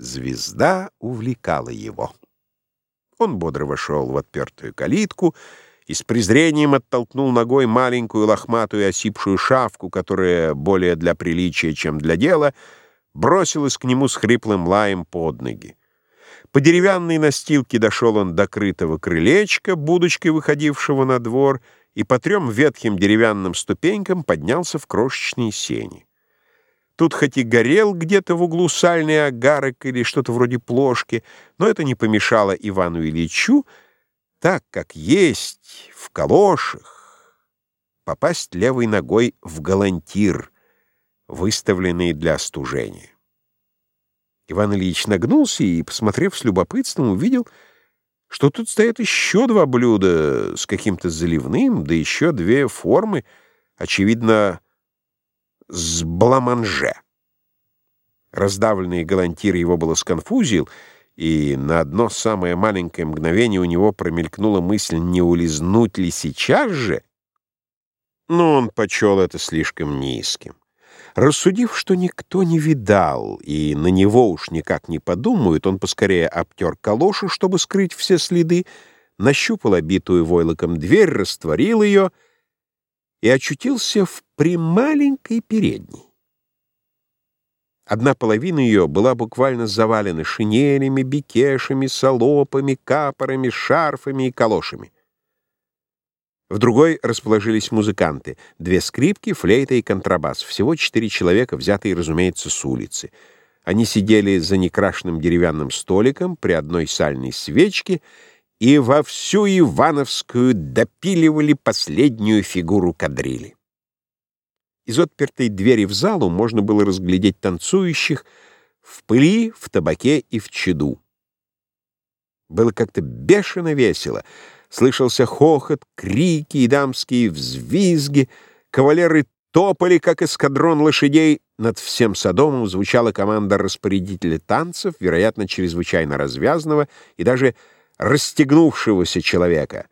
Звезда увлекала его. Он бодро вошел в отпертую калитку и с презрением оттолкнул ногой маленькую лохматую осипшую шавку, которая более для приличия, чем для дела, бросилась к нему с хриплым лаем под ноги. По деревянной настилке дошел он до крытого крылечка, будочкой выходившего на двор, и по трем ветхим деревянным ступенькам поднялся в крошечные сени. Тут хоть и горел где-то в углу сальный агарок или что-то вроде плошки, но это не помешало Ивану Ильичу, так как есть в калошах, попасть левой ногой в галантир, выставленный для остужения. Иван Ильич нагнулся и, посмотрев с любопытством, увидел, что тут стоят еще два блюда с каким-то заливным, да еще две формы, очевидно, с бламанже. Раздавленный галантир его было сконфузил, и на одно самое маленькое мгновение у него промелькнула мысль, не улизнуть ли сейчас же, но он почел это слишком низким. Рассудив, что никто не видал, и на него уж никак не подумают, он поскорее обтер калошу, чтобы скрыть все следы, нащупал обитую войлоком дверь, растворил ее — и очутился в прималенькой передней. Одна половина ее была буквально завалена шинелями, бикешами, салопами, капорами, шарфами и калошами. В другой расположились музыканты. Две скрипки, флейта и контрабас. Всего четыре человека, взятые, разумеется, с улицы. Они сидели за некрашенным деревянным столиком при одной сальной свечке и во всю Ивановскую допиливали последнюю фигуру кадрили. Из отпертой двери в залу можно было разглядеть танцующих в пыли, в табаке и в чаду. Было как-то бешено весело. Слышался хохот, крики и дамские взвизги. Кавалеры топали, как эскадрон лошадей. Над всем Содомом звучала команда распорядителя танцев, вероятно, чрезвычайно развязного и даже расстегнувшегося человека.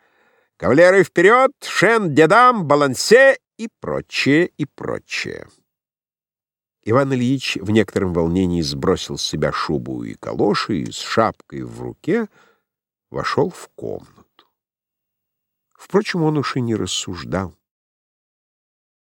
«Кавалеры вперед! Шен, дедам, балансе!» и прочее, и прочее. Иван Ильич в некотором волнении сбросил с себя шубу и калоши и с шапкой в руке вошел в комнату. Впрочем, он уж и не рассуждал.